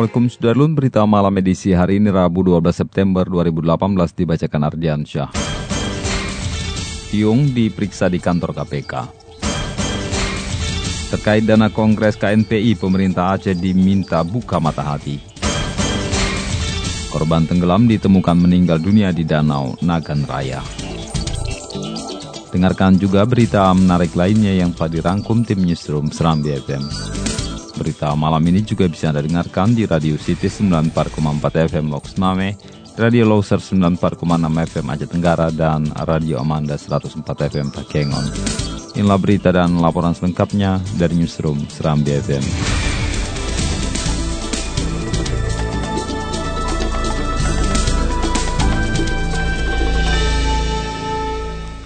Assalamualaikum Sudarlun, berita malam edisi hari ini Rabu 12 September 2018 dibacakan Ardian Syah. Tiung diperiksa di kantor KPK. Terkait dana Kongres KNPI, pemerintah Aceh diminta buka mata hati. Korban tenggelam ditemukan meninggal dunia di Danau Nagan Raya. Dengarkan juga berita menarik lainnya yang telah dirangkum tim Newsroom Serambi FM. Berita malam ini juga bisa Anda dengarkan di Radio City 94,4 FM Loks Mame, Radio Loser 94,6 FM Aceh Tenggara, dan Radio Amanda 104 FM Takengon. Inilah berita dan laporan selengkapnya dari Newsroom Serambi FM.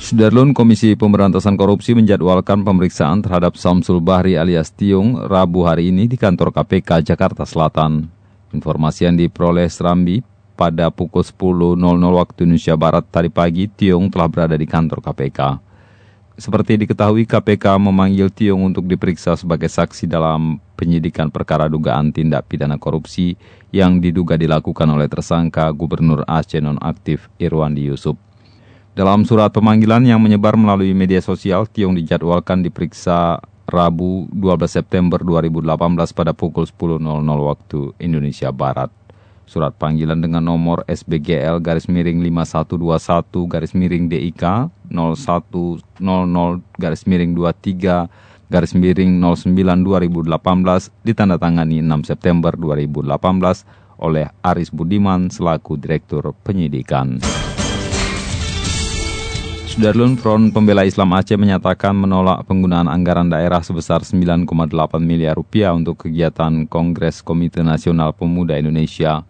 Sudarlun Komisi Pemberantasan Korupsi menjadwalkan pemeriksaan terhadap Samsul Bahri alias Tiung Rabu hari ini di kantor KPK Jakarta Selatan. Informasi yang diperoleh Serambi pada pukul 10.00 waktu Indonesia Barat tadi pagi, Tiung telah berada di kantor KPK. Seperti diketahui, KPK memanggil Tiung untuk diperiksa sebagai saksi dalam penyidikan perkara dugaan tindak pidana korupsi yang diduga dilakukan oleh tersangka Gubernur Aceh Nonaktif Irwandi Yusuf. Dalam surat pemanggilan yang menyebar melalui media sosial, Tiong dijadwalkan diperiksa Rabu 12 September 2018 pada pukul 10.00 waktu Indonesia Barat. Surat panggilan dengan nomor SBGL garis miring 5121 garis miring DIK 0100 garis miring 23 garis miring 09 2018 ditandatangani 6 September 2018 oleh Aris Budiman selaku Direktur Penyidikan. Sudarlun Front Pembela Islam Aceh menyatakan menolak penggunaan anggaran daerah sebesar 9,8 miliar rupiah untuk kegiatan Kongres Komite Nasional Pemuda Indonesia.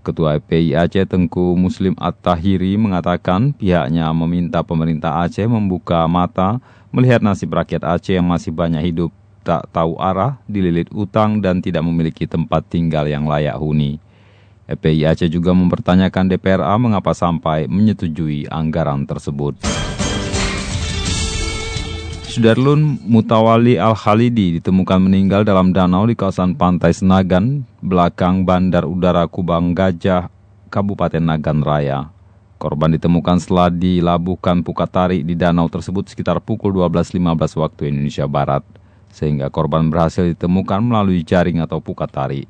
Ketua FPI Aceh Tengku Muslim At-Tahiri mengatakan pihaknya meminta pemerintah Aceh membuka mata melihat nasib rakyat Aceh yang masih banyak hidup tak tahu arah, dililit utang dan tidak memiliki tempat tinggal yang layak huni. FPI Aceh juga mempertanyakan DPRA mengapa sampai menyetujui anggaran tersebut. Sudarlun Mutawali Al-Khalidi ditemukan meninggal dalam danau di kawasan pantai Senagan, belakang Bandar Udara Kubang Gajah, Kabupaten Nagan Raya. Korban ditemukan setelah dilabuhkan Pukatari di danau tersebut sekitar pukul 12.15 waktu Indonesia Barat, sehingga korban berhasil ditemukan melalui jaring atau Pukatari.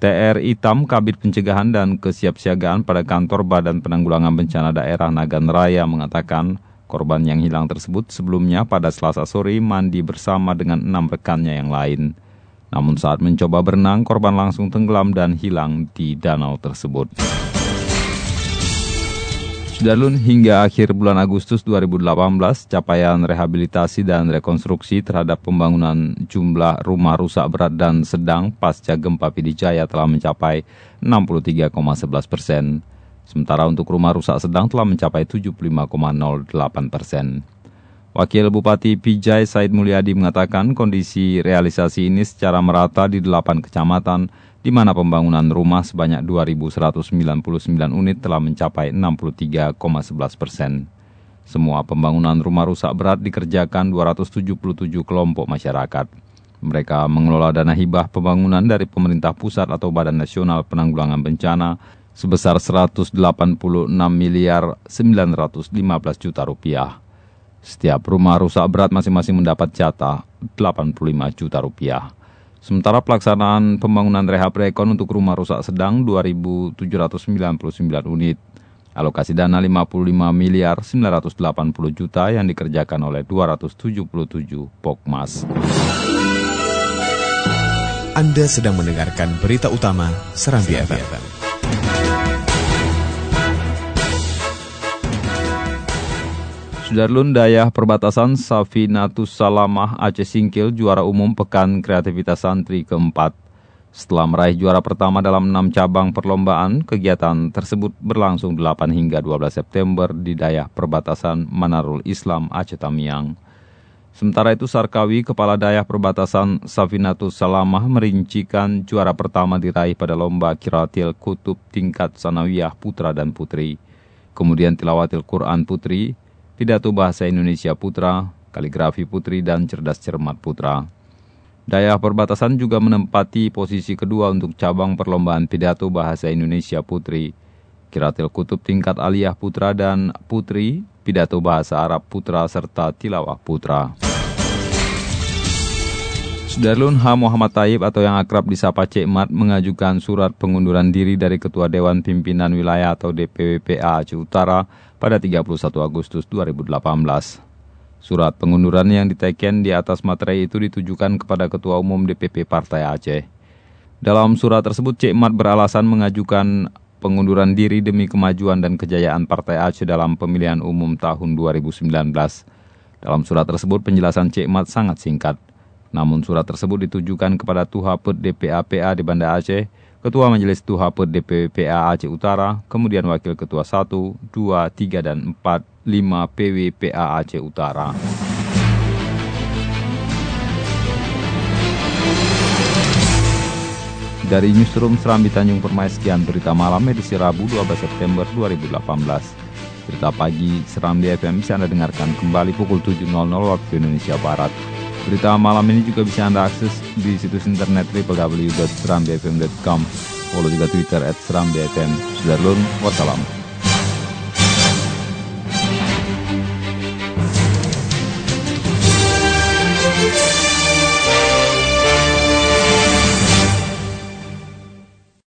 TR Itam Kabit Pencegahan dan Kesiapsiagaan pada kantor Badan Penanggulangan Bencana Daerah Nagan Raya mengatakan korban yang hilang tersebut sebelumnya pada selasa sore mandi bersama dengan enam rekannya yang lain. Namun saat mencoba berenang, korban langsung tenggelam dan hilang di danau tersebut. Sudarlun hingga akhir bulan Agustus 2018, capaian rehabilitasi dan rekonstruksi terhadap pembangunan jumlah rumah rusak berat dan sedang pasca gempa Pidijaya telah mencapai 63,11 persen. Sementara untuk rumah rusak sedang telah mencapai 75,08 persen. Wakil Bupati Pijai Said Mulyadi mengatakan kondisi realisasi ini secara merata di 8 kecamatan di mana pembangunan rumah sebanyak 2.199 unit telah mencapai 63,11 persen. Semua pembangunan rumah rusak berat dikerjakan 277 kelompok masyarakat. Mereka mengelola dana hibah pembangunan dari pemerintah pusat atau Badan Nasional Penanggulangan Bencana sebesar 186 miliar 915 juta rupiah. Setiap rumah rusak berat masing-masing mendapat jatah 85 juta rupiah. Sementara pelaksanaan pembangunan rehab rekon untuk rumah rusak sedang 2.799 unit. Alokasi dana 55 miliar 980 juta yang dikerjakan oleh 277 Pokmas. Anda sedang mendengarkan berita utama Serambi FM. Sudarlun Dayah Perbatasan Safinatus Salamah Aceh Singkil juara umum Pekan Kreativitas Santri keempat. Setelah meraih juara pertama dalam enam cabang perlombaan, kegiatan tersebut berlangsung 8 hingga 12 September di Dayah Perbatasan Manarul Islam Aceh Tamiang. Sementara itu Sarkawi, Kepala Dayah Perbatasan Safinatus Salamah merincikan juara pertama diraih pada lomba Kiratil Kutub tingkat Sanawiyah Putra dan Putri. Kemudian Tilawatil Quran Putri, pidato bahasa Indonesia putra, kaligrafi putri, dan cerdas cermat putra. Daya perbatasan juga menempati posisi kedua untuk cabang perlombaan pidato bahasa Indonesia putri. Kiratil Kutub tingkat aliyah putra dan putri, pidato bahasa Arab putra, serta tilawah putra. Sudarlun H. Muhammad Taib atau yang akrab disapa Cek Mat mengajukan surat pengunduran diri dari Ketua Dewan Pimpinan Wilayah atau DPWPA Aceh Utara pada 31 Agustus 2018. Surat pengunduran yang diteken di atas materai itu ditujukan kepada Ketua Umum DPP Partai Aceh. Dalam surat tersebut, Cik Mat beralasan mengajukan pengunduran diri demi kemajuan dan kejayaan Partai Aceh dalam pemilihan umum tahun 2019. Dalam surat tersebut, penjelasan Cik Mat sangat singkat. Namun surat tersebut ditujukan kepada Tuhapet DPAPA di Banda Aceh, Ketua Majelis Tuhapet DPPA Aceh Utara, kemudian Wakil Ketua 1, 2, 3, dan 4, 5 PWPA Aceh Utara. Dari Newsroom Serambi Tanjung Permai sekian berita malam edisi Rabu 12 September 2018. Berita pagi Serambi FM bisa Anda dengarkan kembali pukul 7.00 waktu Indonesia Barat. Berita malam ini juga bisa Anda akses di situs internet www.serambifm.com. Follow juga Twitter at serambifm. Sudah wassalam.